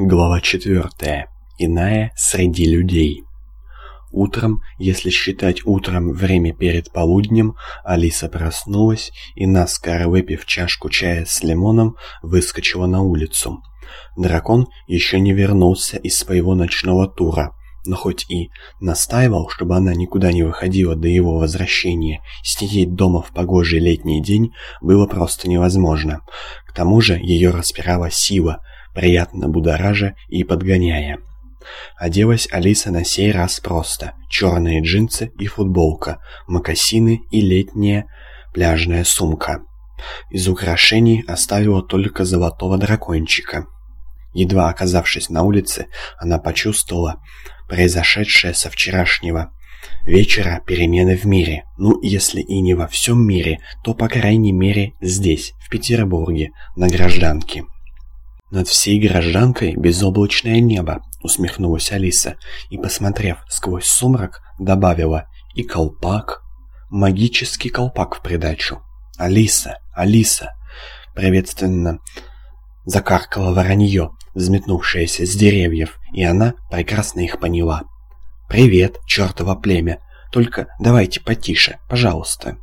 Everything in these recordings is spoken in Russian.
Глава 4. Иная среди людей. Утром, если считать утром время перед полуднем, Алиса проснулась и, наскоро выпив чашку чая с лимоном, выскочила на улицу. Дракон еще не вернулся из своего ночного тура, но хоть и настаивал, чтобы она никуда не выходила до его возвращения, сидеть дома в погожий летний день было просто невозможно. К тому же ее распирала сила – приятно будоража и подгоняя. Оделась Алиса на сей раз просто. Черные джинсы и футболка, мокасины и летняя пляжная сумка. Из украшений оставила только золотого дракончика. Едва оказавшись на улице, она почувствовала произошедшее со вчерашнего вечера перемены в мире. Ну, если и не во всем мире, то, по крайней мере, здесь, в Петербурге, на гражданке. «Над всей гражданкой безоблачное небо», — усмехнулась Алиса и, посмотрев сквозь сумрак, добавила «и колпак». «Магический колпак в придачу». «Алиса! Алиса!» Приветственно закаркало воронье, взметнувшееся с деревьев, и она прекрасно их поняла. «Привет, чертово племя! Только давайте потише, пожалуйста!»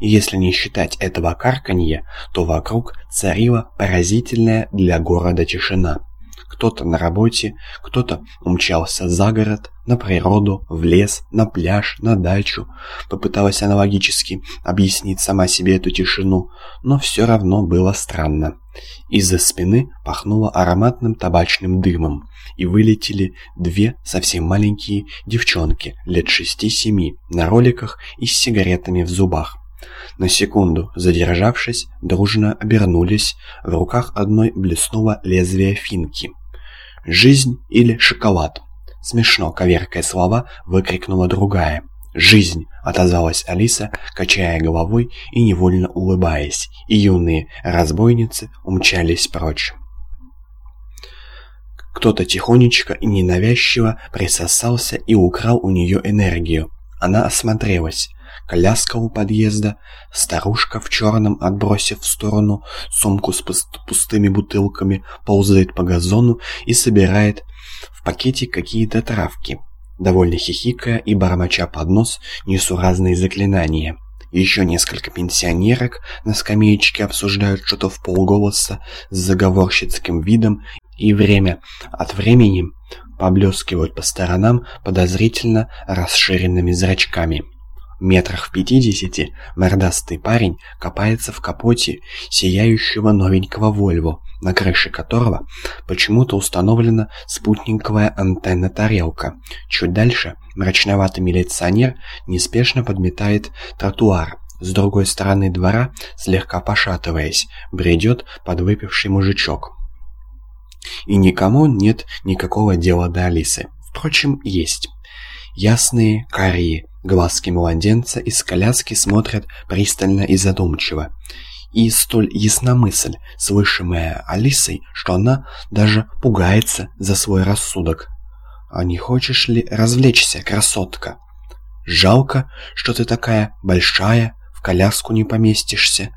И если не считать этого карканья, то вокруг царила поразительная для города тишина. Кто-то на работе, кто-то умчался за город, на природу, в лес, на пляж, на дачу. Попыталась аналогически объяснить сама себе эту тишину, но все равно было странно. Из-за спины пахнуло ароматным табачным дымом, и вылетели две совсем маленькие девчонки лет шести-семи на роликах и с сигаретами в зубах. На секунду задержавшись, дружно обернулись, в руках одной блеснуло лезвие финки. «Жизнь или шоколад?» Смешно, коверкая слова, выкрикнула другая. «Жизнь!» — отозвалась Алиса, качая головой и невольно улыбаясь, и юные разбойницы умчались прочь. Кто-то тихонечко и ненавязчиво присосался и украл у нее энергию. Она осмотрелась. Коляска у подъезда, старушка в черном, отбросив в сторону сумку с пустыми бутылками, ползает по газону и собирает в пакете какие-то травки. Довольно хихикая и бормоча под нос, несу разные заклинания. Еще несколько пенсионерок на скамеечке обсуждают что-то в полголоса с заговорщицким видом и время от времени поблескивают по сторонам подозрительно расширенными зрачками. Метрах в пятидесяти мордастый парень копается в капоте сияющего новенького Вольво, на крыше которого почему-то установлена спутниковая антенна-тарелка. Чуть дальше мрачноватый милиционер неспешно подметает тротуар. С другой стороны двора, слегка пошатываясь, бредет подвыпивший мужичок. И никому нет никакого дела до Алисы. Впрочем, есть. Ясные, карие, Глазки младенца из коляски смотрят пристально и задумчиво. И столь ясна мысль, слышимая Алисой, что она даже пугается за свой рассудок. «А не хочешь ли развлечься, красотка?» «Жалко, что ты такая большая, в коляску не поместишься.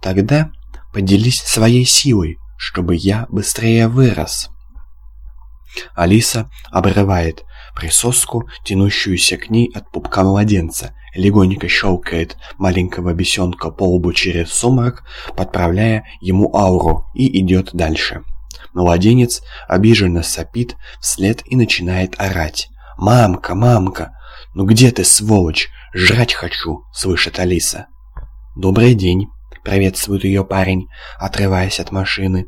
Тогда поделись своей силой, чтобы я быстрее вырос». Алиса обрывает присоску, тянущуюся к ней от пупка младенца, легонько щелкает маленького бесенка по лбу через сумрак, подправляя ему ауру, и идет дальше. Младенец обиженно сопит вслед и начинает орать. «Мамка, мамка! Ну где ты, сволочь? Жрать хочу!» — слышит Алиса. «Добрый день!» — приветствует ее парень, отрываясь от машины.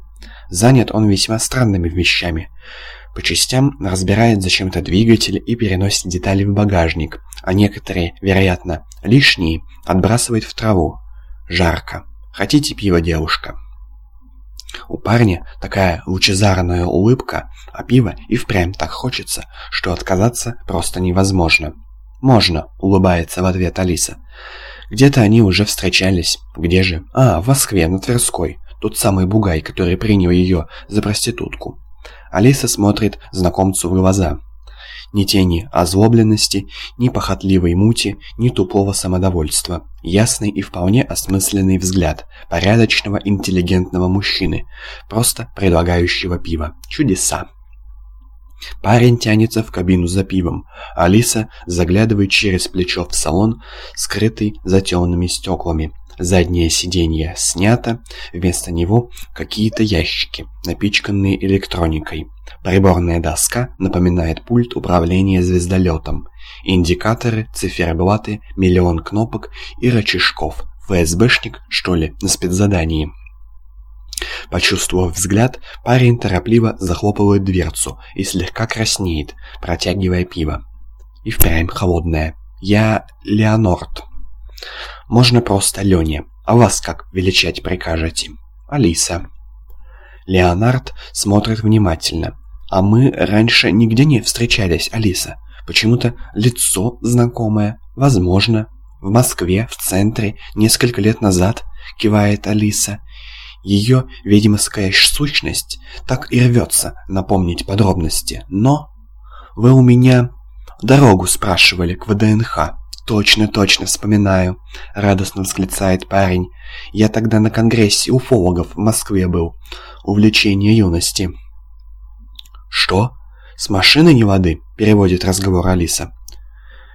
Занят он весьма странными вещами. По частям разбирает зачем-то двигатель и переносит детали в багажник, а некоторые, вероятно, лишние, отбрасывает в траву. Жарко. Хотите пиво, девушка? У парня такая лучезарная улыбка, а пива и впрямь так хочется, что отказаться просто невозможно. «Можно», — улыбается в ответ Алиса. «Где-то они уже встречались. Где же?» «А, в Москве, на Тверской. Тот самый бугай, который принял ее за проститутку. Алиса смотрит знакомцу в глаза. Ни тени озлобленности, ни похотливой мути, ни тупого самодовольства. Ясный и вполне осмысленный взгляд порядочного интеллигентного мужчины, просто предлагающего пиво. Чудеса. Парень тянется в кабину за пивом. Алиса заглядывает через плечо в салон, скрытый за темными стеклами. Заднее сиденье снято, вместо него какие-то ящики, напичканные электроникой. Приборная доска напоминает пульт управления звездолетом. Индикаторы, циферблаты, миллион кнопок и рычажков. ФСБшник, что ли, на спецзадании. Почувствовав взгляд, парень торопливо захлопывает дверцу и слегка краснеет, протягивая пиво. И впрямь холодное. «Я Леонорд». «Можно просто Леня. А вас как величать прикажете?» «Алиса». Леонард смотрит внимательно. «А мы раньше нигде не встречались, Алиса. Почему-то лицо знакомое. Возможно. В Москве, в центре, несколько лет назад», — кивает Алиса. Ее ведьмовская сущность так и рвется напомнить подробности, но... Вы у меня дорогу спрашивали к ВДНХ. Точно, точно, вспоминаю, радостно восклицает парень. Я тогда на конгрессе уфологов в Москве был. Увлечение юности. Что? С машины не воды? Переводит разговор Алиса.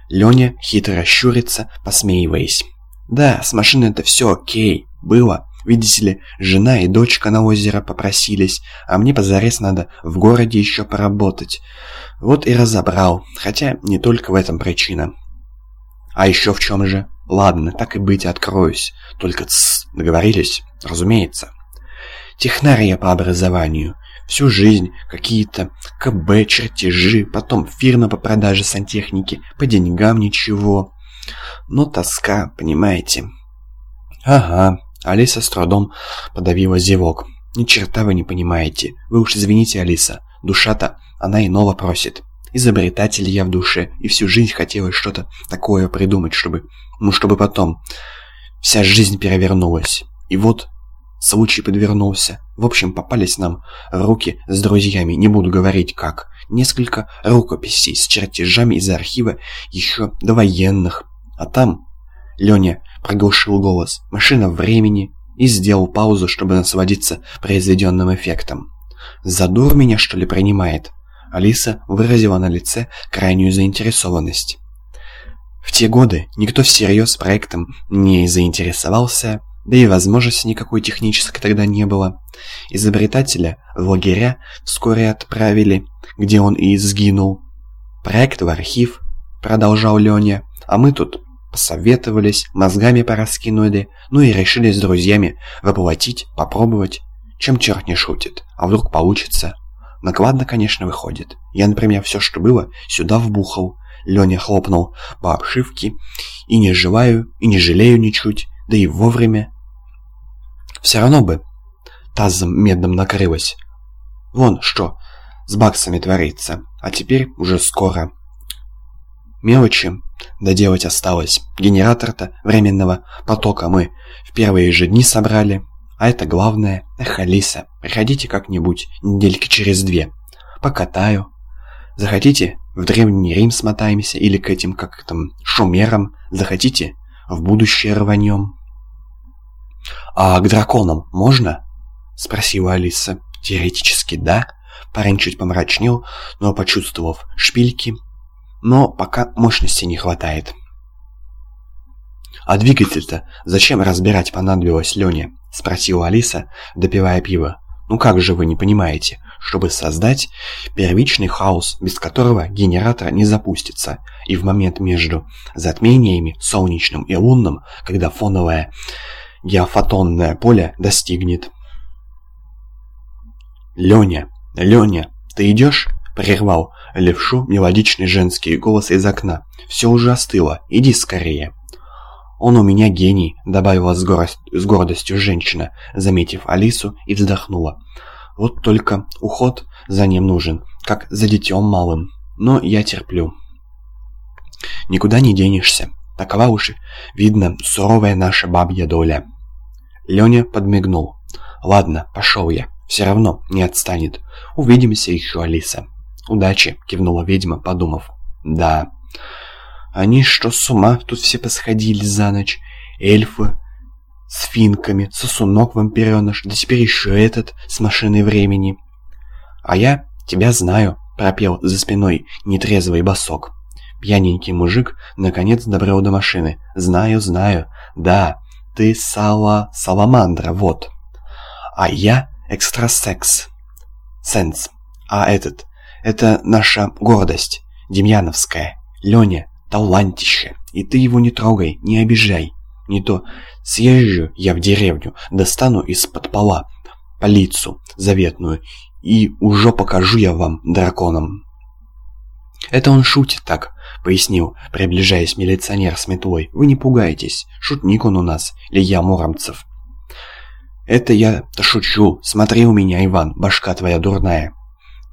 Леня хитро щурится, посмеиваясь. Да, с машины это все окей, было. Видите ли, жена и дочка на озеро попросились, а мне позарез надо в городе еще поработать. Вот и разобрал, хотя не только в этом причина. А еще в чем же? Ладно, так и быть, откроюсь. Только тссс, договорились? Разумеется. Технарь я по образованию. Всю жизнь какие-то КБ, чертежи, потом фирма по продаже сантехники, по деньгам ничего. Но тоска, понимаете. Ага, Алиса с трудом подавила зевок. «Ни черта вы не понимаете. Вы уж извините, Алиса. Душа-то, она иного просит. Изобретатель я в душе, и всю жизнь хотела что-то такое придумать, чтобы... Ну, чтобы потом... Вся жизнь перевернулась. И вот случай подвернулся. В общем, попались нам руки с друзьями, не буду говорить как. Несколько рукописей с чертежами из архива еще до военных. А там Леня проглушил голос. Машина времени и сделал паузу, чтобы насладиться произведенным эффектом. «Задур меня, что ли, принимает?» Алиса выразила на лице крайнюю заинтересованность. В те годы никто всерьез проектом не заинтересовался, да и возможности никакой технической тогда не было. Изобретателя в лагеря вскоре отправили, где он и сгинул. Проект в архив, продолжал Леня, а мы тут посоветовались, мозгами пораскинули, ну и решили с друзьями воплотить, попробовать. Чем черт не шутит, а вдруг получится? Накладно, конечно, выходит. Я, например, все, что было, сюда вбухал. Леня хлопнул по обшивке. И не желаю, и не жалею ничуть, да и вовремя. Все равно бы тазом медным накрылось. Вон что с баксами творится, а теперь уже скоро. Мелочи доделать осталось. Генератор-то временного потока мы в первые же дни собрали. А это главное. Эх, Алиса, приходите как-нибудь недельки через две. Покатаю. Захотите, в Древний Рим смотаемся или к этим, как там, шумерам. Захотите, в будущее рванем. «А к драконам можно?» — спросила Алиса. «Теоретически, да». Парень чуть помрачнел, но, почувствовав шпильки, но пока мощности не хватает. «А двигатель-то зачем разбирать понадобилось Лене?» — спросила Алиса, допивая пиво. «Ну как же вы не понимаете, чтобы создать первичный хаос, без которого генератор не запустится, и в момент между затмениями, солнечным и лунным, когда фоновое геофотонное поле достигнет...» «Леня, Леня, ты идешь?» — прервал левшу мелодичный женский голос из окна. «Все уже остыло, иди скорее». «Он у меня гений», — добавила с, гор... с гордостью женщина, заметив Алису и вздохнула. «Вот только уход за ним нужен, как за детем малым. Но я терплю». «Никуда не денешься. Такова уж, видно, суровая наша бабья доля». Леня подмигнул. «Ладно, пошел я. Все равно не отстанет. Увидимся еще, Алиса». «Удачи!» — кивнула ведьма, подумав. «Да. Они что, с ума тут все посходили за ночь? Эльфы с финками, сосунок-вампиреныш, да теперь еще этот с машиной времени». «А я тебя знаю», — пропел за спиной нетрезвый босок. Пьяненький мужик наконец добрел до машины. «Знаю, знаю. Да, ты сала... саламандра, вот. А я экстрасекс. Сенс. А этот... Это наша гордость. Демьяновская. Леня, талантище. И ты его не трогай, не обижай. Не то съезжу я в деревню, достану из-под пола полицу заветную, и уже покажу я вам драконам. «Это он шутит так», — пояснил, приближаясь милиционер с метлой. «Вы не пугайтесь, шутник он у нас, Илья Муромцев». «Это я-то шучу, смотри у меня, Иван, башка твоя дурная».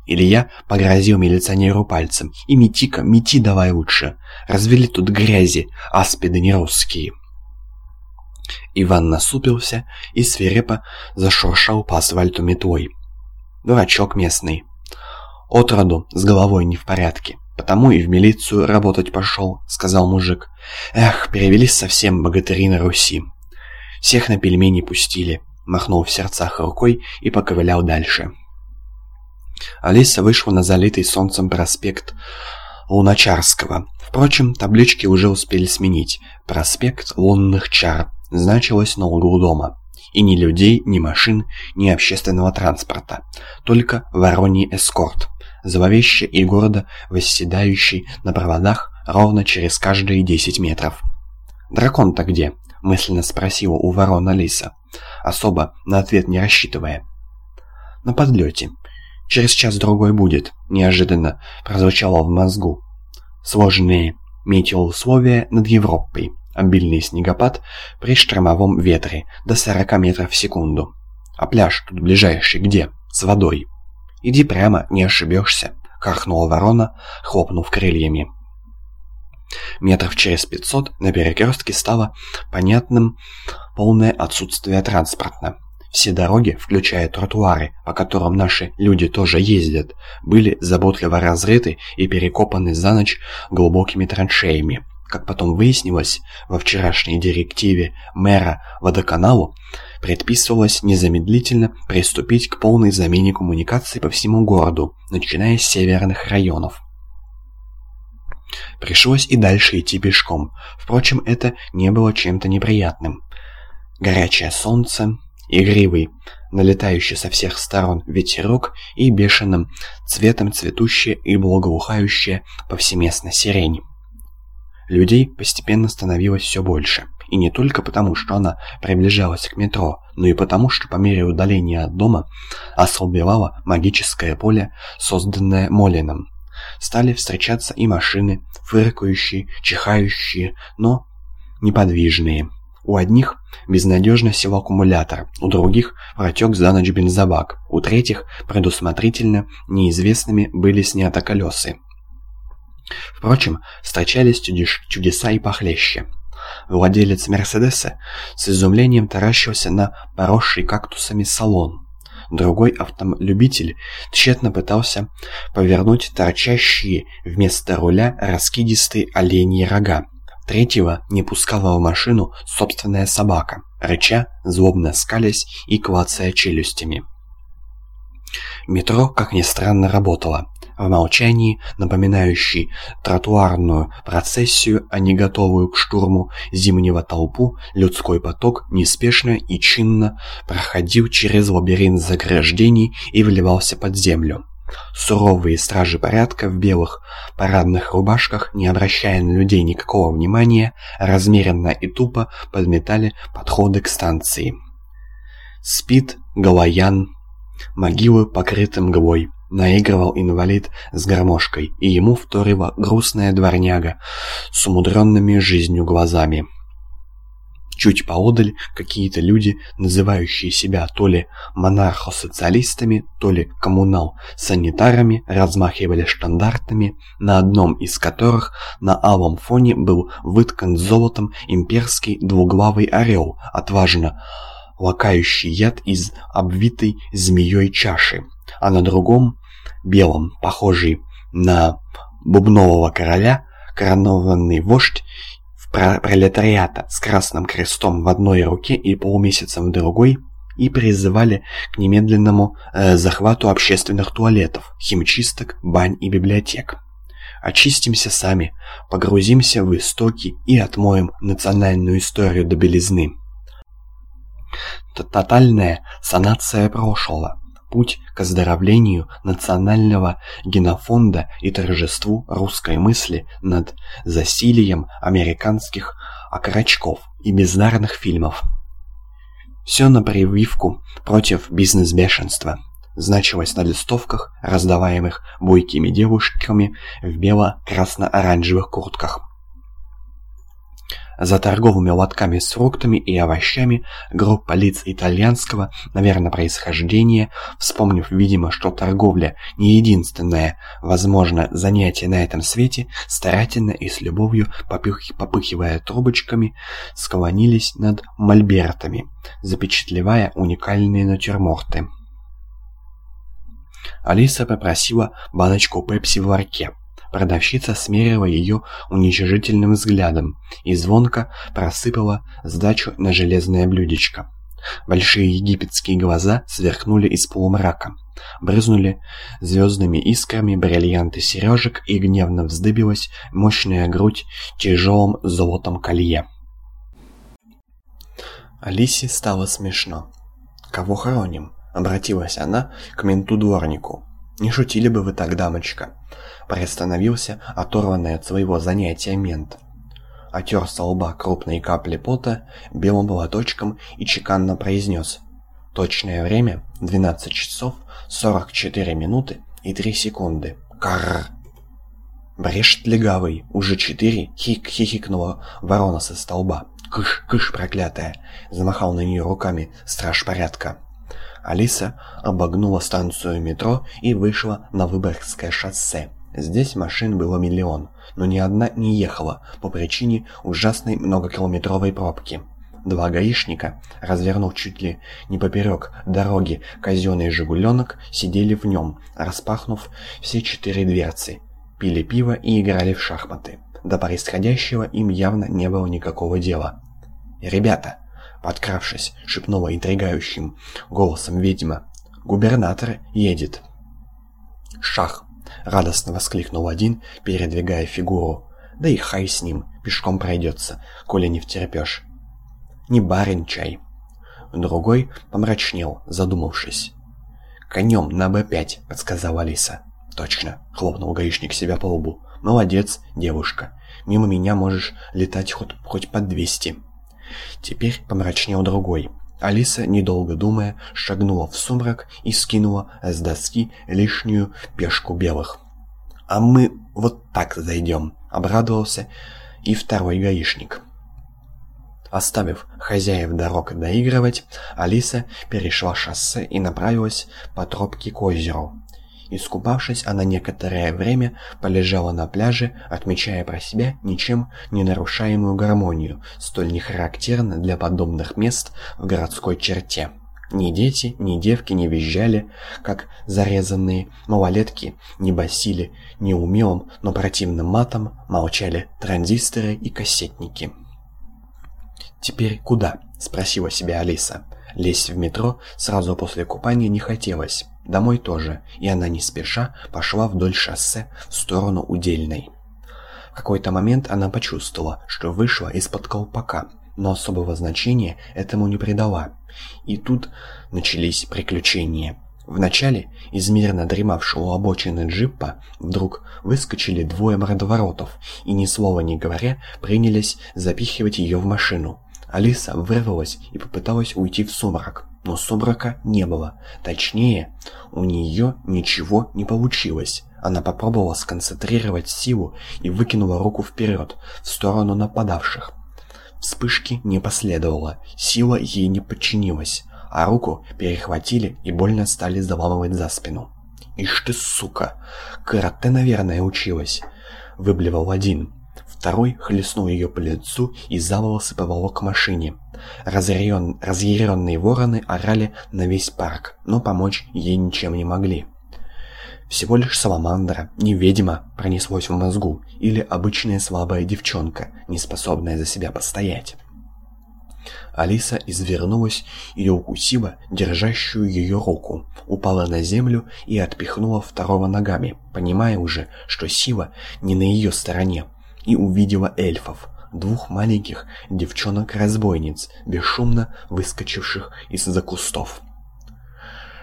Илья погрозил милиционеру пальцем. «И мети-ка, мети давай лучше. Развели тут грязи, аспиды не русские». Иван насупился и свирепо зашуршал по асфальту метлой. Дурачок местный. Отроду с головой не в порядке. Потому и в милицию работать пошел, сказал мужик. Эх, перевелись совсем богатыри на Руси. Всех на пельмени пустили. Махнул в сердцах рукой и поковылял дальше. Алиса вышла на залитый солнцем проспект Луначарского. Впрочем, таблички уже успели сменить. Проспект лунных чар значилось на углу дома. И ни людей, ни машин, ни общественного транспорта. Только вороний эскорт зловеще и гордо восседающий на проводах ровно через каждые 10 метров. «Дракон-то где?» — мысленно спросила у ворона Лиса, особо на ответ не рассчитывая. «На подлете. Через час-другой будет», — неожиданно прозвучало в мозгу. Сложные метеоусловия над Европой. Обильный снегопад при штормовом ветре до 40 метров в секунду. А пляж тут ближайший где? С водой. «Иди прямо, не ошибешься», — каркнула ворона, хлопнув крыльями. Метров через пятьсот на перекрестке стало понятным полное отсутствие транспорта. Все дороги, включая тротуары, по которым наши люди тоже ездят, были заботливо разрыты и перекопаны за ночь глубокими траншеями. Как потом выяснилось, во вчерашней директиве мэра водоканалу предписывалось незамедлительно приступить к полной замене коммуникаций по всему городу, начиная с северных районов. Пришлось и дальше идти пешком. Впрочем, это не было чем-то неприятным. Горячее солнце, игривый, налетающий со всех сторон ветерок и бешеным цветом цветущая и благоухающая повсеместно сирень. Людей постепенно становилось все больше. И не только потому, что она приближалась к метро, но и потому, что по мере удаления от дома ослабевало магическое поле, созданное Молином. Стали встречаться и машины, фыркающие, чихающие, но неподвижные. У одних безнадежно сел аккумулятор, у других протек за ночь бензобак, у третьих предусмотрительно неизвестными были сняты колеса. Впрочем, встречались чудеса и похлеще. Владелец Мерседеса с изумлением таращился на поросший кактусами салон. Другой автолюбитель тщетно пытался повернуть торчащие вместо руля раскидистые оленьи рога. Третьего не пускала в машину собственная собака, рыча, злобно скалясь и клацая челюстями. Метро, как ни странно, работало. В молчании, напоминающей тротуарную процессию, а не готовую к штурму зимнего толпу, людской поток неспешно и чинно проходил через лабиринт заграждений и вливался под землю. Суровые стражи порядка в белых парадных рубашках, не обращая на людей никакого внимания, размеренно и тупо подметали подходы к станции. Спит Галаян, могилы покрыты мглой наигрывал инвалид с гармошкой, и ему вторила грустная дворняга с умудренными жизнью глазами. Чуть поодаль какие-то люди, называющие себя то ли монархосоциалистами, то ли коммунал-санитарами, размахивали штандартами, на одном из которых на алом фоне был выткан золотом имперский двуглавый орел, отважно лакающий яд из обвитой змеей чаши, а на другом белом, похожий на бубнового короля, коронованный вождь пролетариата с красным крестом в одной руке и полумесяцем в другой и призывали к немедленному э, захвату общественных туалетов, химчисток, бань и библиотек. Очистимся сами, погрузимся в истоки и отмоем национальную историю до белизны. Тотальная санация прошлого. Путь к оздоровлению национального генофонда и торжеству русской мысли над засилием американских окорочков и бездарных фильмов. Все на прививку против бизнес-бешенства. Значилось на листовках, раздаваемых бойкими девушками в бело-красно-оранжевых куртках. За торговыми лотками с фруктами и овощами группа лиц итальянского, наверное, происхождения, вспомнив, видимо, что торговля не единственное возможное занятие на этом свете, старательно и с любовью, попых... попыхивая трубочками, склонились над мольбертами, запечатлевая уникальные натюрморты. Алиса попросила баночку пепси в ларьке. Продавщица смерила ее уничижительным взглядом и звонко просыпала сдачу на железное блюдечко. Большие египетские глаза сверкнули из полумрака. Брызнули звездными искрами бриллианты сережек и гневно вздыбилась мощная грудь тяжелым золотом колье. Алисе стало смешно. «Кого хороним?» — обратилась она к менту-дворнику. «Не шутили бы вы так, дамочка?» Приостановился оторванный от своего занятия мент. Отер со лба крупные капли пота белым молоточком и чеканно произнес. Точное время 12 часов 44 минуты и 3 секунды. Карр! Брешет легавый, уже четыре, хик хихикнула ворона со столба. Кыш, кыш, проклятая! Замахал на нее руками страж порядка. Алиса обогнула станцию метро и вышла на Выборгское шоссе. Здесь машин было миллион, но ни одна не ехала по причине ужасной многокилометровой пробки. Два гаишника, развернув чуть ли не поперек дороги казенный «Жигуленок», сидели в нем, распахнув все четыре дверцы, пили пиво и играли в шахматы. До происходящего им явно не было никакого дела. «Ребята!» Подкравшись, шепнула интригающим голосом ведьма. «Губернатор едет!» «Шах!» — радостно воскликнул один, передвигая фигуру. «Да и хай с ним, пешком пройдется, коли не втерпешь». «Не барин чай». Другой помрачнел, задумавшись. «Конем на Б-5», — подсказала Алиса. «Точно», — хлопнул гаишник себя по лбу. «Молодец, девушка. Мимо меня можешь летать хоть, хоть под двести». Теперь помрачнел другой. Алиса, недолго думая, шагнула в сумрак и скинула с доски лишнюю пешку белых. «А мы вот так зайдем», — обрадовался и второй гаишник. Оставив хозяев дорог доигрывать, Алиса перешла шоссе и направилась по тропке к озеру. Искупавшись, она некоторое время полежала на пляже, отмечая про себя ничем не нарушаемую гармонию, столь нехарактерно для подобных мест в городской черте. Ни дети, ни девки не визжали, как зарезанные малолетки, не басили неумелым, но противным матом, молчали транзисторы и кассетники. «Теперь куда?» – спросила себя Алиса. Лезть в метро сразу после купания не хотелось. Домой тоже, и она не спеша пошла вдоль шоссе в сторону Удельной. В какой-то момент она почувствовала, что вышла из-под колпака, но особого значения этому не придала. И тут начались приключения. Вначале из мирно дремавшего у обочины джипа вдруг выскочили двое мордоворотов и, ни слова не говоря, принялись запихивать ее в машину. Алиса вырвалась и попыталась уйти в сумрак, но сумрака не было. Точнее, у нее ничего не получилось. Она попробовала сконцентрировать силу и выкинула руку вперед, в сторону нападавших. Вспышки не последовало, сила ей не подчинилась, а руку перехватили и больно стали заламывать за спину. «Ишь ты, сука! Карате, наверное, училась!» — выблевал один. Второй хлестнул ее по лицу и за волосы поволок к машине. Разъярен... Разъяренные вороны орали на весь парк, но помочь ей ничем не могли. Всего лишь саламандра, не ведьма, пронеслось в мозгу, или обычная слабая девчонка, не способная за себя постоять. Алиса извернулась и укусила держащую ее руку, упала на землю и отпихнула второго ногами, понимая уже, что сила не на ее стороне, и увидела эльфов, двух маленьких девчонок-разбойниц, бесшумно выскочивших из-за кустов.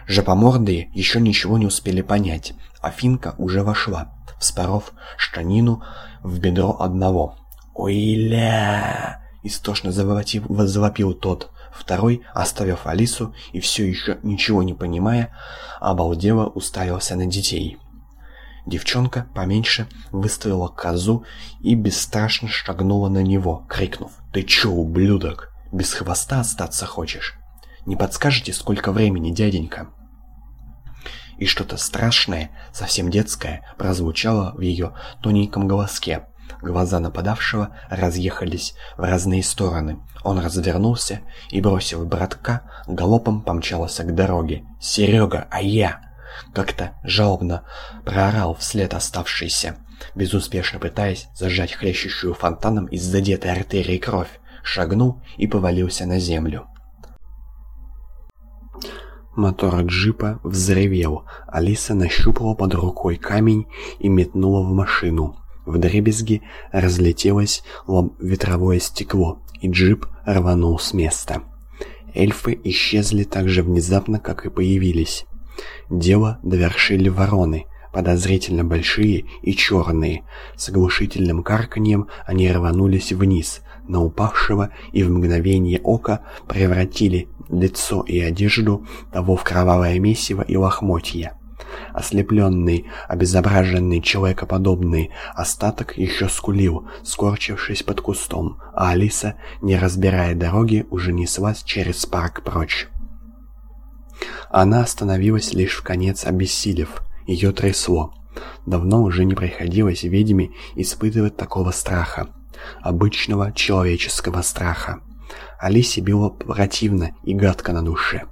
Жопомордые еще ничего не успели понять, а Финка уже вошла, вспоров штанину в бедро одного. «Ой-ля!» — истошно завопил, тот. Второй, оставив Алису и все еще ничего не понимая, обалдело уставился на детей. Девчонка поменьше выставила козу и бесстрашно шагнула на него, крикнув «Ты че, ублюдок? Без хвоста остаться хочешь? Не подскажете, сколько времени, дяденька?» И что-то страшное, совсем детское, прозвучало в ее тоненьком голоске. Глаза нападавшего разъехались в разные стороны. Он развернулся и, бросив братка, галопом помчался к дороге. «Серега, а я?» Как-то жалобно проорал вслед оставшийся, безуспешно пытаясь зажать хлещущую фонтаном из задетой артерии кровь, шагнул и повалился на землю. Мотор джипа взревел. Алиса нащупала под рукой камень и метнула в машину. В дребезги разлетелось ветровое стекло, и джип рванул с места. Эльфы исчезли так же внезапно, как и появились. Дело довершили вороны, подозрительно большие и черные. С оглушительным карканьем они рванулись вниз, на упавшего и в мгновение ока превратили лицо и одежду того в кровавое месиво и лохмотья. Ослепленный, обезображенный, человекоподобный остаток еще скулил, скорчившись под кустом, а Алиса, не разбирая дороги, уже неслась через парк прочь. Она остановилась лишь в конец обессилев, ее трясло. Давно уже не приходилось ведьме испытывать такого страха, обычного человеческого страха. Алисе было противно и гадко на душе.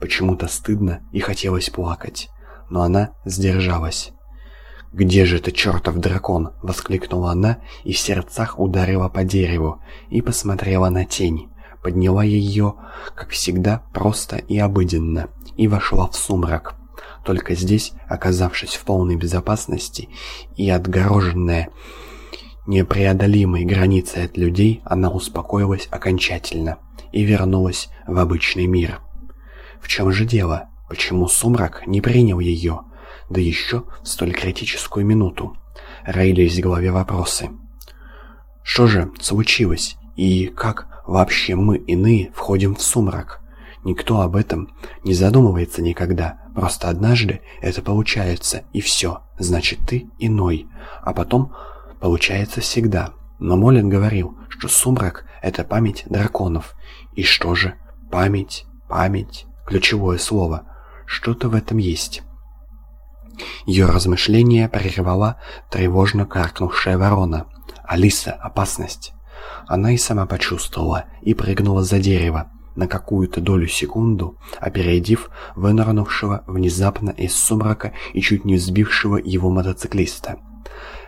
Почему-то стыдно и хотелось плакать. Но она сдержалась. «Где же ты, чертов дракон?» — воскликнула она и в сердцах ударила по дереву и посмотрела на тень. Подняла ее, как всегда, просто и обыденно, и вошла в сумрак. Только здесь, оказавшись в полной безопасности и отгороженная непреодолимой границей от людей, она успокоилась окончательно и вернулась в обычный мир. В чем же дело? Почему сумрак не принял ее? Да еще в столь критическую минуту. Роились в голове вопросы. Что же случилось? И как вообще мы, иные, входим в сумрак? Никто об этом не задумывается никогда. Просто однажды это получается, и все. Значит, ты иной. А потом получается всегда. Но Молин говорил, что сумрак — это память драконов. И что же? Память, память, ключевое слово. Что-то в этом есть. Ее размышления прервала тревожно каркнувшая ворона. «Алиса, опасность!» Она и сама почувствовала и прыгнула за дерево, на какую-то долю секунду, опередив вынырнувшего внезапно из сумрака и чуть не сбившего его мотоциклиста.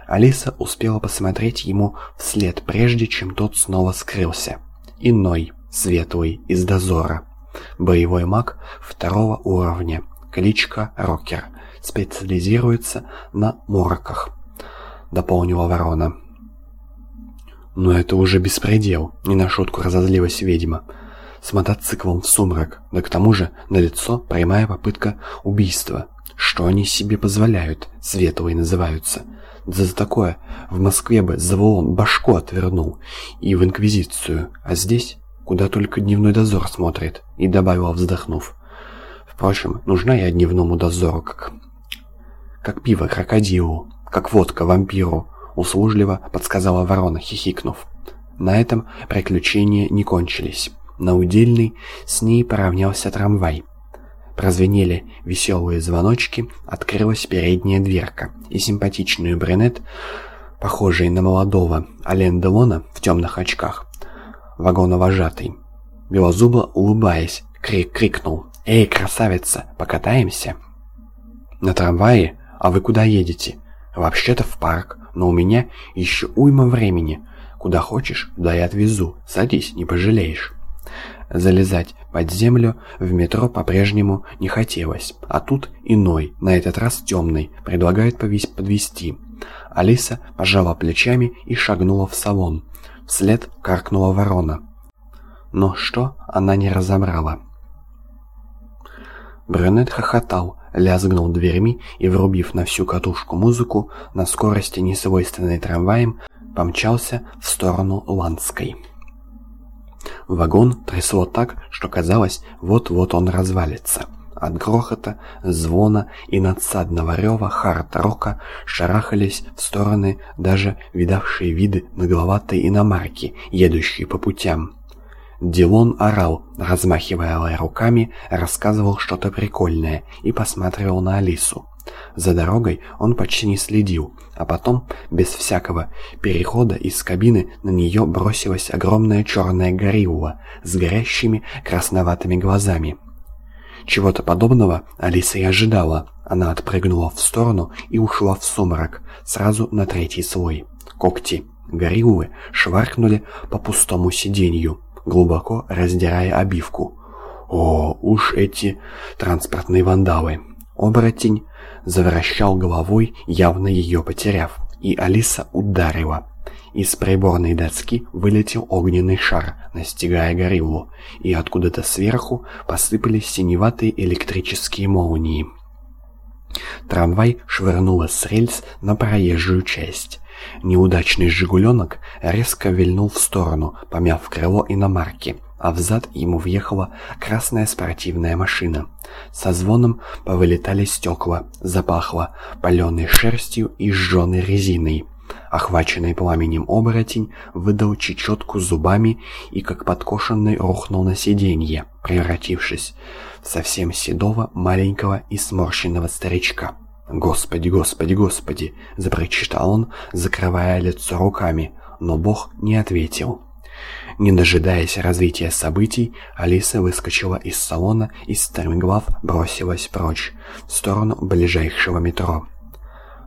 Алиса успела посмотреть ему вслед, прежде чем тот снова скрылся. Иной, светлый, из дозора. Боевой маг второго уровня, кличка Рокер, специализируется на мороках, дополнила ворона. Но это уже беспредел, не на шутку разозлилась ведьма. С мотоциклом в сумрак, да к тому же на лицо прямая попытка убийства. Что они себе позволяют, светлые называются. Да за такое в Москве бы Заволон башку отвернул и в Инквизицию, а здесь куда только дневной дозор смотрит, и добавила, вздохнув. Впрочем, нужна я дневному дозору, как... как пиво крокодилу, как водка вампиру, услужливо подсказала ворона, хихикнув. На этом приключения не кончились. На удельный с ней поравнялся трамвай. Прозвенели веселые звоночки, открылась передняя дверка, и симпатичный брюнет, похожий на молодого Ален Делона в темных очках, вагоновожатый, белозубо улыбаясь, крик крикнул «Эй, красавица, покатаемся?» На трамвае «А вы куда едете?» «Вообще-то в парк, но у меня еще уйма времени. Куда хочешь, туда и отвезу. Садись, не пожалеешь». Залезать под землю в метро по-прежнему не хотелось, а тут иной, на этот раз темный, предлагает подвести. Алиса пожала плечами и шагнула в салон. Вслед каркнула ворона. Но что она не разобрала. Брюнет хохотал, лязгнул дверьми и, врубив на всю катушку музыку, на скорости, несвойственной трамваем, помчался в сторону Ланской. Вагон трясло так, что казалось, вот-вот он развалится. От грохота, звона и надсадного рева хард-рока шарахались в стороны даже видавшие виды нагловатой иномарки, едущие по путям. Дилон орал, размахивая руками, рассказывал что-то прикольное и посматривал на Алису. За дорогой он почти не следил, а потом, без всякого перехода из кабины, на нее бросилась огромная черная горилла с горящими красноватыми глазами. Чего-то подобного Алиса и ожидала. Она отпрыгнула в сторону и ушла в сумрак, сразу на третий слой. Когти гориллы шваркнули по пустому сиденью, глубоко раздирая обивку. О, уж эти транспортные вандалы! Оборотень завращал головой, явно ее потеряв, и Алиса ударила. Из приборной доски вылетел огненный шар, настигая гориллу, и откуда-то сверху посыпались синеватые электрические молнии. Трамвай швырнуло с рельс на проезжую часть. Неудачный «Жигуленок» резко вильнул в сторону, помяв крыло иномарки, а взад ему въехала красная спортивная машина. Со звоном повылетали стекла, запахло паленой шерстью и сжженной резиной. Охваченный пламенем оборотень выдал чечетку зубами и как подкошенный рухнул на сиденье, превратившись в совсем седого, маленького и сморщенного старичка. «Господи, господи, господи!» — запрочитал он, закрывая лицо руками, но бог не ответил. Не дожидаясь развития событий, Алиса выскочила из салона и стремглав бросилась прочь, в сторону ближайшего метро.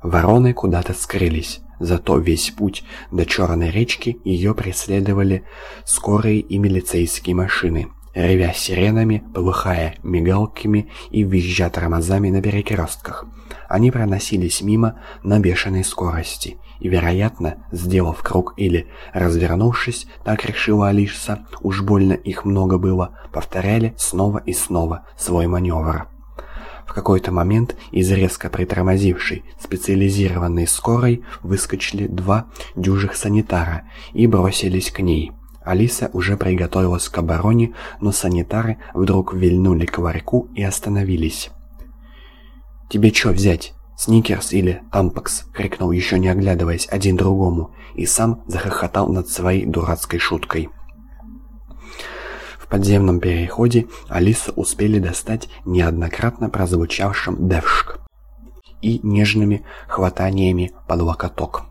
Вороны куда-то скрылись, зато весь путь до Черной речки ее преследовали скорые и милицейские машины, ревя сиренами, полыхая мигалками и визжа тормозами на перекрестках. Они проносились мимо на бешеной скорости, и, вероятно, сделав круг или развернувшись, так решила Алиса, уж больно их много было, повторяли снова и снова свой маневр. В какой-то момент из резко притормозившей специализированной скорой выскочили два дюжих санитара и бросились к ней. Алиса уже приготовилась к обороне, но санитары вдруг вильнули к ларьку и остановились. «Тебе что взять?» «Сникерс или Тампакс!» — крикнул, еще не оглядываясь один другому, и сам захохотал над своей дурацкой шуткой. В подземном переходе Алису успели достать неоднократно прозвучавшим «девшк» и нежными хватаниями под локоток.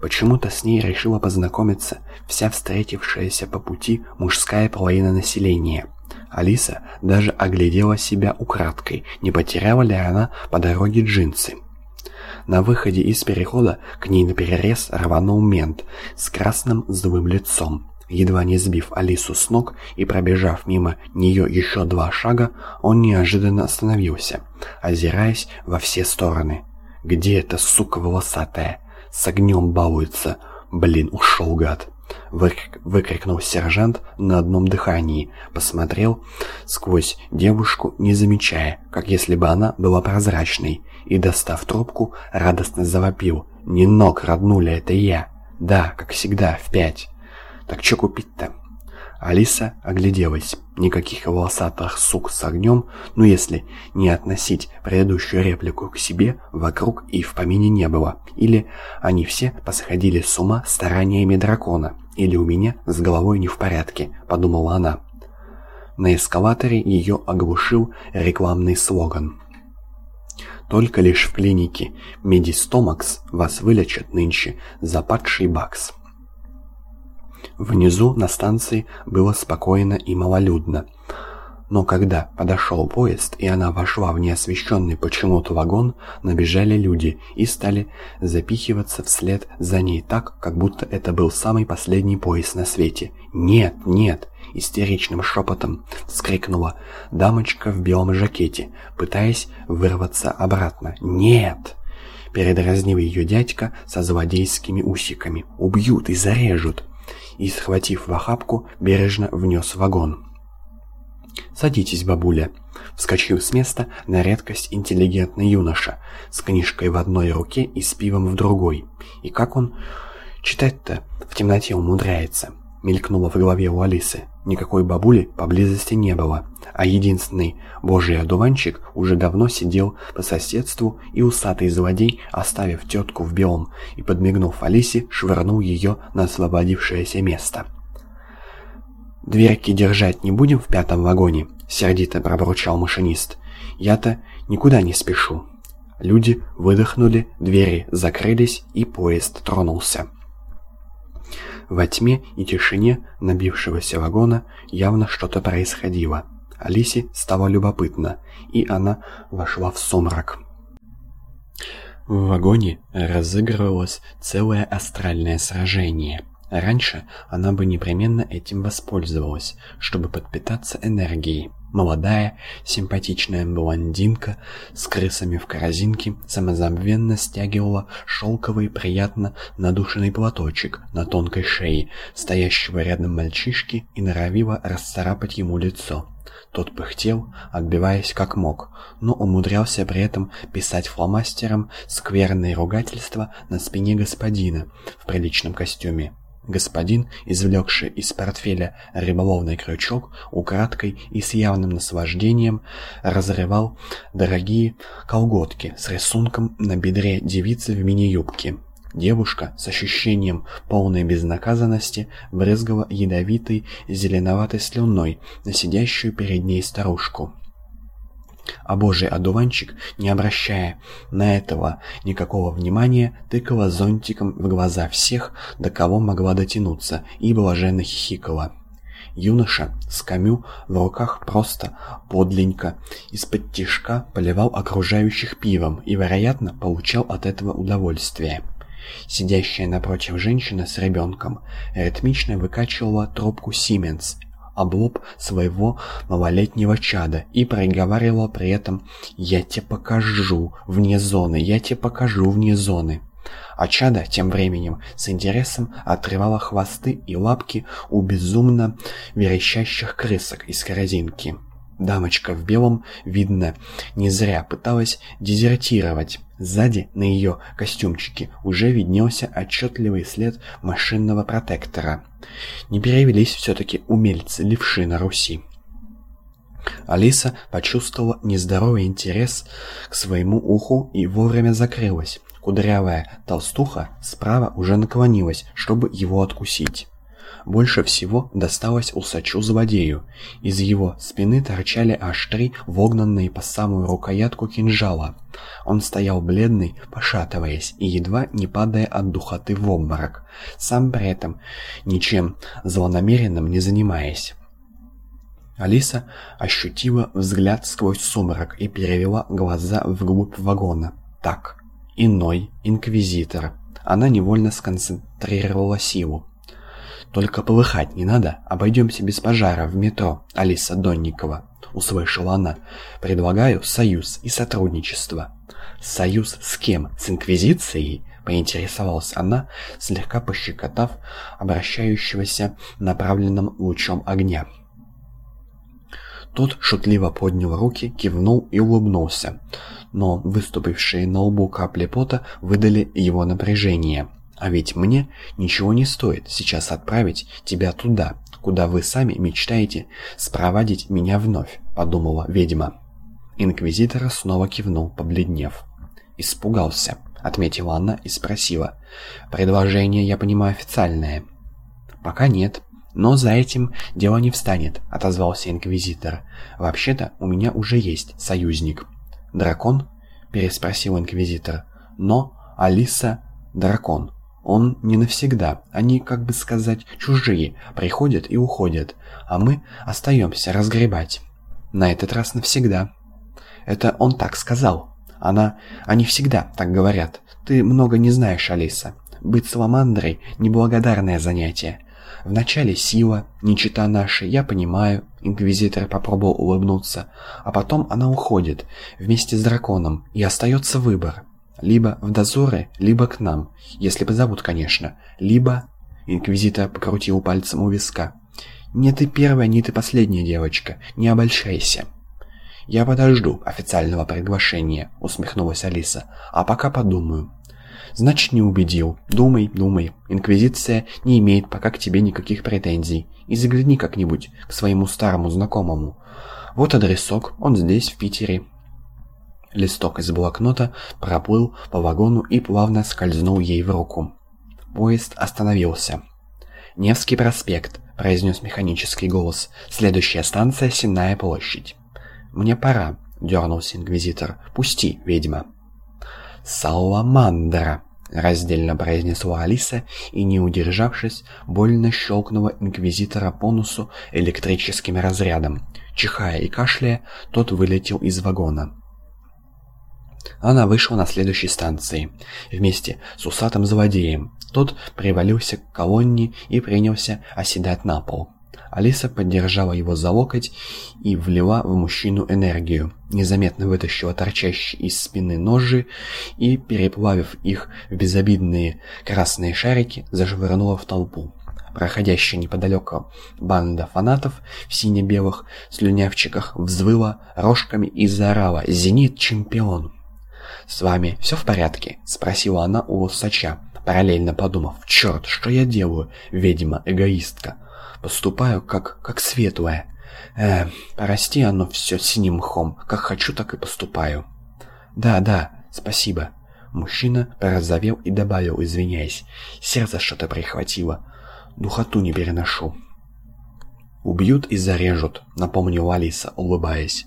Почему-то с ней решила познакомиться вся встретившаяся по пути мужская половина населения — Алиса даже оглядела себя украдкой, не потеряла ли она по дороге джинсы. На выходе из перехода к ней наперерез рванул мент с красным злым лицом. Едва не сбив Алису с ног и пробежав мимо нее еще два шага, он неожиданно остановился, озираясь во все стороны. «Где эта сука волосатая? С огнем балуется! Блин, ушел гад!» выкрикнул сержант на одном дыхании, посмотрел сквозь девушку, не замечая, как если бы она была прозрачной, и, достав трубку, радостно завопил. «Не ног, роднуля, это я! Да, как всегда, в пять! Так что купить-то?» Алиса огляделась. Никаких волосатых сук с огнем, ну если не относить предыдущую реплику к себе, вокруг и в помине не было. Или они все посходили с ума стараниями дракона, или у меня с головой не в порядке, подумала она. На эскалаторе ее оглушил рекламный слоган. Только лишь в клинике Медистомакс вас вылечат нынче за падший бакс. Внизу на станции было спокойно и малолюдно. Но когда подошел поезд, и она вошла в неосвещенный почему-то вагон, набежали люди и стали запихиваться вслед за ней так, как будто это был самый последний поезд на свете. «Нет, нет!» — истеричным шепотом вскрикнула дамочка в белом жакете, пытаясь вырваться обратно. «Нет!» — передразнил ее дядька со злодейскими усиками. «Убьют и зарежут!» И, схватив в охапку, бережно внес вагон. «Садитесь, бабуля», — вскочил с места на редкость интеллигентный юноша, с книжкой в одной руке и с пивом в другой. И как он читать-то в темноте умудряется? Мелькнуло в голове у Алисы. Никакой бабули поблизости не было, а единственный божий одуванчик уже давно сидел по соседству, и усатый злодей, оставив тетку в белом и подмигнув Алисе, швырнул ее на освободившееся место. «Дверки держать не будем в пятом вагоне?» — сердито пробурчал машинист. «Я-то никуда не спешу». Люди выдохнули, двери закрылись, и поезд тронулся. Во тьме и тишине набившегося вагона явно что-то происходило. Алисе стало любопытно, и она вошла в сумрак. В вагоне разыгрывалось целое астральное сражение. Раньше она бы непременно этим воспользовалась, чтобы подпитаться энергией. Молодая, симпатичная блондинка с крысами в корзинке самозабвенно стягивала шелковый, приятно надушенный платочек на тонкой шее стоящего рядом мальчишки и норовила расцарапать ему лицо. Тот пыхтел, отбиваясь как мог, но умудрялся при этом писать фломастером скверные ругательства на спине господина в приличном костюме. Господин, извлекший из портфеля рыболовный крючок, украдкой и с явным наслаждением разрывал дорогие колготки с рисунком на бедре девицы в мини-юбке. Девушка с ощущением полной безнаказанности брызгала ядовитой зеленоватой слюной на сидящую перед ней старушку. А божий одуванчик, не обращая на этого никакого внимания, тыкала зонтиком в глаза всех, до кого могла дотянуться, и блаженно хихикала. Юноша с камю в руках просто подленько из-под тишка поливал окружающих пивом и, вероятно, получал от этого удовольствие. Сидящая напротив женщина с ребенком ритмично выкачивала трубку «Сименс» об лоб своего малолетнего чада и проговаривала при этом «Я тебе покажу вне зоны, я тебе покажу вне зоны». А чада тем временем с интересом отрывала хвосты и лапки у безумно верещащих крысок из корзинки. Дамочка в белом, видно, не зря пыталась дезертировать. Сзади, на ее костюмчике, уже виднелся отчетливый след машинного протектора. Не перевелись все-таки умельцы-левши на Руси. Алиса почувствовала нездоровый интерес к своему уху и вовремя закрылась. Кудрявая толстуха справа уже наклонилась, чтобы его откусить. Больше всего досталось усачу-злодею. Из его спины торчали аж три вогнанные по самую рукоятку кинжала. Он стоял бледный, пошатываясь и едва не падая от духоты в обморок, сам при этом ничем злонамеренным не занимаясь. Алиса ощутила взгляд сквозь сумрак и перевела глаза вглубь вагона. Так, иной, инквизитор. Она невольно сконцентрировала силу. «Только полыхать не надо, обойдемся без пожара в метро, Алиса Донникова», — услышала она. «Предлагаю союз и сотрудничество». «Союз с кем? С Инквизицией?» — поинтересовалась она, слегка пощекотав обращающегося направленным лучом огня. Тот шутливо поднял руки, кивнул и улыбнулся, но выступившие на лбу капли пота выдали его напряжение. А ведь мне ничего не стоит сейчас отправить тебя туда, куда вы сами мечтаете спровадить меня вновь», — подумала ведьма. Инквизитор снова кивнул, побледнев. «Испугался», — отметила она и спросила. «Предложение, я понимаю, официальное». «Пока нет, но за этим дело не встанет», — отозвался Инквизитор. «Вообще-то у меня уже есть союзник». «Дракон?» — переспросил Инквизитор. «Но Алиса — дракон». Он не навсегда, они, как бы сказать, чужие, приходят и уходят, а мы остаемся разгребать. На этот раз навсегда. Это он так сказал. Она... Они всегда так говорят. Ты много не знаешь, Алиса. Быть саламандрой — неблагодарное занятие. Вначале сила, не чита нашей, я понимаю. Инквизитор попробовал улыбнуться. А потом она уходит, вместе с драконом, и остается выбор. Либо в дозоры, либо к нам. Если позовут, конечно. Либо... Инквизитор покрутил пальцем у виска. «Не ты первая, не ты последняя девочка. Не обольщайся». «Я подожду официального приглашения», — усмехнулась Алиса. «А пока подумаю». «Значит, не убедил. Думай, думай. Инквизиция не имеет пока к тебе никаких претензий. И загляни как-нибудь к своему старому знакомому. Вот адресок, он здесь, в Питере». Листок из блокнота проплыл по вагону и плавно скользнул ей в руку. Поезд остановился. «Невский проспект», — произнес механический голос. «Следующая станция — Сенная площадь». «Мне пора», — дернулся инквизитор. «Пусти, ведьма». «Саламандра», — раздельно произнесла Алиса и, не удержавшись, больно щелкнула инквизитора по носу электрическим разрядом. Чихая и кашляя, тот вылетел из вагона. Она вышла на следующей станции, вместе с усатым злодеем. Тот привалился к колонне и принялся оседать на пол. Алиса поддержала его за локоть и влила в мужчину энергию. Незаметно вытащила торчащие из спины ножи и, переплавив их в безобидные красные шарики, зашвырнула в толпу. Проходящая неподалеку банда фанатов в сине-белых слюнявчиках взвыла рожками и заорала «Зенит чемпион!». «С вами все в порядке?» — спросила она у усача, параллельно подумав «Черт, что я делаю, ведьма-эгоистка?» Поступаю как, как светлая. Э, порасти оно все синим мхом. Как хочу, так и поступаю. Да, да, спасибо. Мужчина порозовел и добавил, извиняясь. Сердце что-то прихватило. Духоту не переношу. «Убьют и зарежут», — напомнил Алиса, улыбаясь.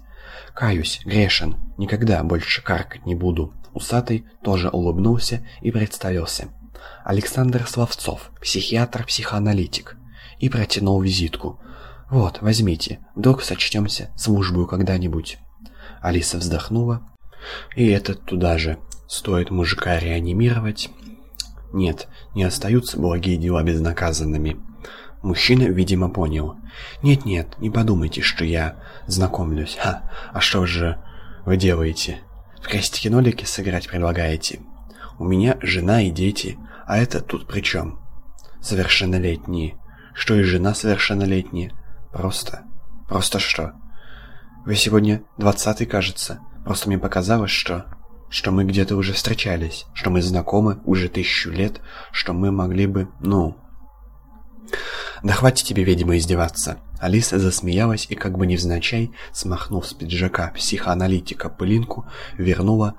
«Каюсь, грешен, никогда больше каркать не буду». Усатый тоже улыбнулся и представился. Александр Славцов, психиатр-психоаналитик и протянул визитку. «Вот, возьмите, вдруг сочтемся службу когда-нибудь». Алиса вздохнула. «И этот туда же. Стоит мужика реанимировать...» «Нет, не остаются благие дела безнаказанными». Мужчина, видимо, понял. «Нет-нет, не подумайте, что я знакомлюсь. Ха, а что же вы делаете? В крестики-нолики сыграть предлагаете? У меня жена и дети, а это тут при чем? Совершеннолетние что и жена совершеннолетняя. Просто... Просто что? Вы сегодня двадцатый, кажется. Просто мне показалось, что... Что мы где-то уже встречались, что мы знакомы уже тысячу лет, что мы могли бы... Ну... «Да хватит тебе, ведьма, издеваться!» Алиса засмеялась и, как бы невзначай, смахнув с пиджака психоаналитика пылинку, вернула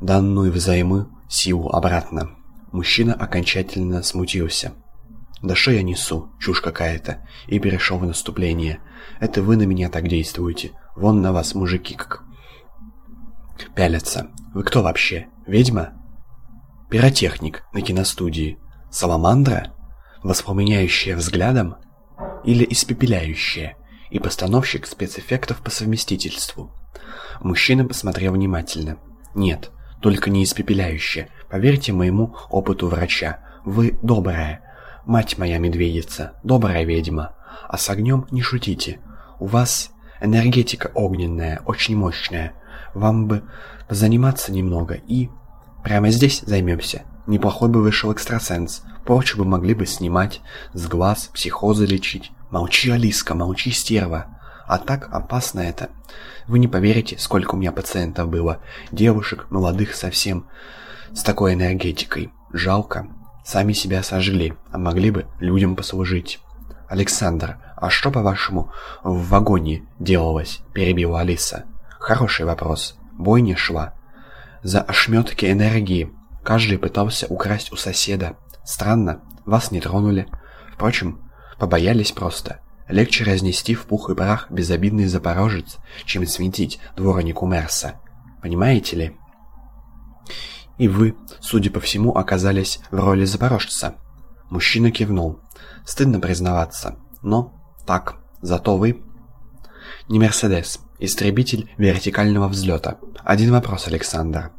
данную взаймы силу обратно. Мужчина окончательно смутился. «Да что я несу? Чушь какая-то!» И перешел в наступление. «Это вы на меня так действуете. Вон на вас мужики как...» «Пялятся. Вы кто вообще? Ведьма?» «Пиротехник на киностудии. Саламандра? Воспламеняющая взглядом? Или испепеляющая?» И постановщик спецэффектов по совместительству. Мужчина посмотрел внимательно. «Нет, только не испепеляющая. Поверьте моему опыту врача. Вы добрая, Мать моя медведица, добрая ведьма, а с огнем не шутите. У вас энергетика огненная, очень мощная. Вам бы позаниматься немного и... Прямо здесь займемся. Неплохой бы вышел экстрасенс. Порчу бы могли бы снимать, с глаз, психозы лечить. Молчи, Алиска, молчи, стерва. А так опасно это. Вы не поверите, сколько у меня пациентов было. Девушек, молодых совсем, с такой энергетикой. Жалко. Сами себя сожгли, а могли бы людям послужить. «Александр, а что, по-вашему, в вагоне делалось?» – перебила Алиса. «Хороший вопрос. Бойня шла. За ошметки энергии. Каждый пытался украсть у соседа. Странно, вас не тронули. Впрочем, побоялись просто. Легче разнести в пух и прах безобидный запорожец, чем светить дворнику Мерса. Понимаете ли?» И вы, судя по всему, оказались в роли запорожца. Мужчина кивнул. Стыдно признаваться, но так, зато вы... Не Мерседес, Истребитель вертикального взлета. Один вопрос, Александр.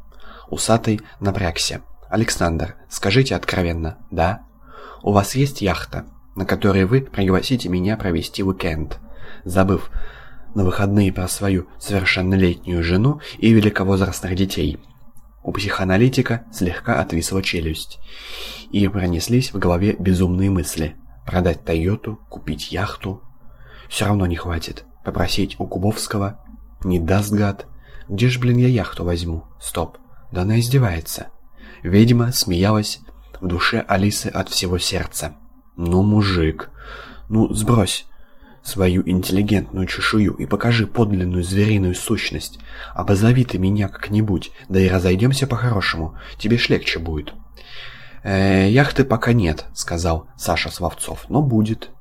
Усатый напрягся. Александр, скажите откровенно, да? У вас есть яхта, на которой вы пригласите меня провести уикенд? Забыв на выходные про свою совершеннолетнюю жену и великовозрастных детей. У психоаналитика слегка отвисла челюсть, и пронеслись в голове безумные мысли. Продать Тойоту, купить яхту. Все равно не хватит. Попросить у Кубовского. Не даст гад. Где ж, блин, я яхту возьму? Стоп. Да она издевается. Ведьма смеялась в душе Алисы от всего сердца. «Ну, мужик, ну, сбрось свою интеллигентную чешую и покажи подлинную звериную сущность. Обозови ты меня как-нибудь, да и разойдемся по-хорошему, тебе ж легче будет». «Э, «Яхты пока нет», — сказал Саша Словцов, — «но будет».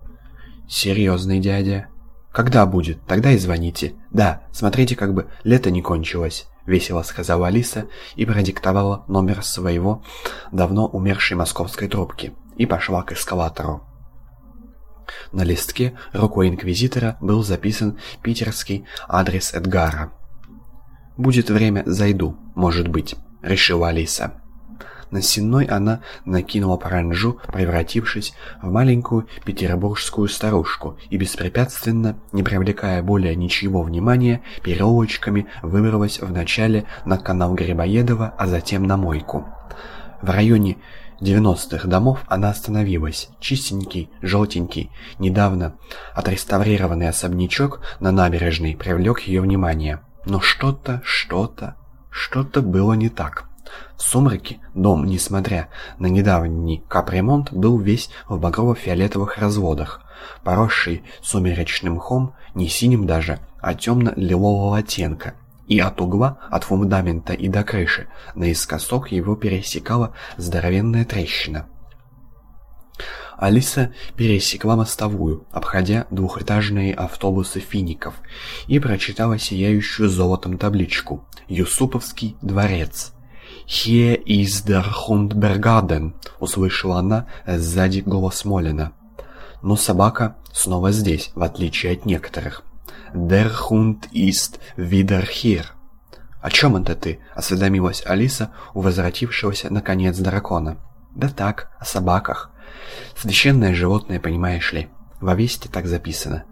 «Серьезный дядя». «Когда будет? Тогда и звоните». «Да, смотрите, как бы лето не кончилось», — весело сказала Алиса и продиктовала номер своего давно умершей московской трубки и пошла к эскалатору. На листке рукой инквизитора был записан питерский адрес Эдгара. «Будет время, зайду, может быть», — решила Алиса. На сенной она накинула паранжу, превратившись в маленькую петербургскую старушку, и беспрепятственно, не привлекая более ничего внимания, переулочками выбралась вначале на канал Грибоедова, а затем на мойку. В районе 90-х домов она остановилась. Чистенький, желтенький, недавно отреставрированный особнячок на набережной привлек ее внимание. Но что-то, что-то, что-то было не так. В сумраке дом, несмотря на недавний капремонт, был весь в багрово-фиолетовых разводах, поросший сумеречным мхом, не синим даже, а темно-лилового оттенка, и от угла, от фундамента и до крыши, наискосок его пересекала здоровенная трещина. Алиса пересекла мостовую, обходя двухэтажные автобусы фиников, и прочитала сияющую золотом табличку «Юсуповский дворец». «Here is der Hundbergaden», — услышала она сзади голос Молина. Но собака снова здесь, в отличие от некоторых. «Der Hund ist wieder hier». «О чем это ты?» — осведомилась Алиса у возвратившегося наконец дракона. «Да так, о собаках. Священное животное, понимаешь ли. Во вести так записано.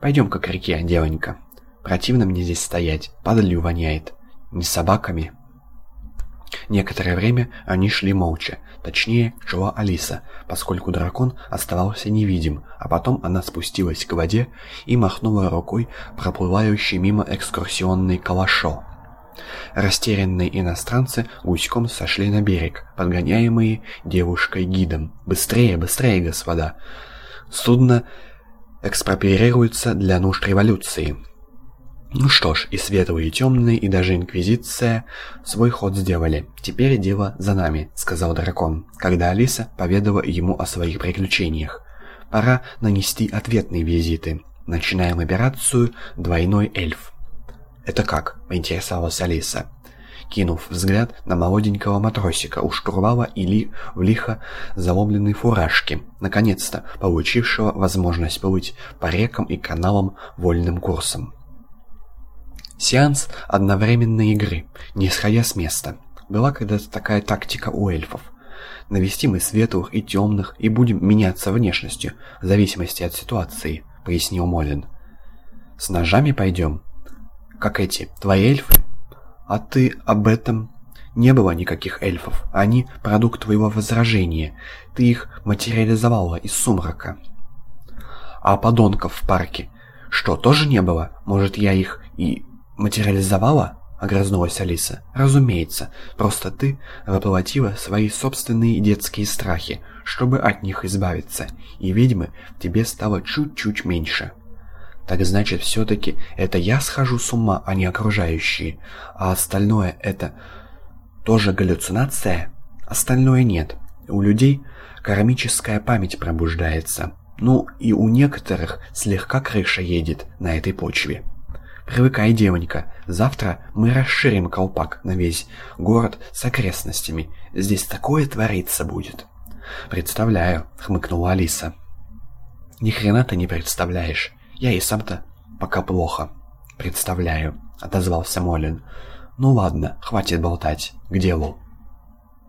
Пойдем-ка к реке, девонька. Противно мне здесь стоять, падалью воняет. Не собаками». Некоторое время они шли молча, точнее, шла Алиса, поскольку дракон оставался невидим, а потом она спустилась к воде и махнула рукой проплывающий мимо экскурсионный калашо. Растерянные иностранцы гуськом сошли на берег, подгоняемые девушкой-гидом. «Быстрее, быстрее, господа! Судно экспроприируется для нужд революции!» Ну что ж, и светлые, и темные, и даже Инквизиция свой ход сделали. Теперь дело за нами, сказал дракон, когда Алиса поведала ему о своих приключениях. Пора нанести ответные визиты. Начинаем операцию «Двойной эльф». «Это как?» – поинтересовалась Алиса. Кинув взгляд на молоденького матросика у штурвала или в лихо заломленной фуражке, наконец-то получившего возможность плыть по рекам и каналам вольным курсом. Сеанс одновременной игры, не сходя с места. Была когда-то такая тактика у эльфов. Навестим и светлых, и темных, и будем меняться внешностью, в зависимости от ситуации, пояснил Молин. С ножами пойдем? Как эти, твои эльфы? А ты об этом... Не было никаких эльфов, они продукт твоего возражения. Ты их материализовала из сумрака. А подонков в парке? Что, тоже не было? Может, я их и «Материализовала?» — огрызнулась Алиса. «Разумеется, просто ты воплотила свои собственные детские страхи, чтобы от них избавиться, и ведьмы тебе стало чуть-чуть меньше». «Так значит, все-таки это я схожу с ума, а не окружающие, а остальное это тоже галлюцинация?» «Остальное нет. У людей кармическая память пробуждается. Ну и у некоторых слегка крыша едет на этой почве». «Привыкай, девонька, завтра мы расширим колпак на весь город с окрестностями. Здесь такое твориться будет». «Представляю», — хмыкнула Алиса. «Ни хрена ты не представляешь. Я и сам-то пока плохо». «Представляю», — отозвался Молин. «Ну ладно, хватит болтать. К делу».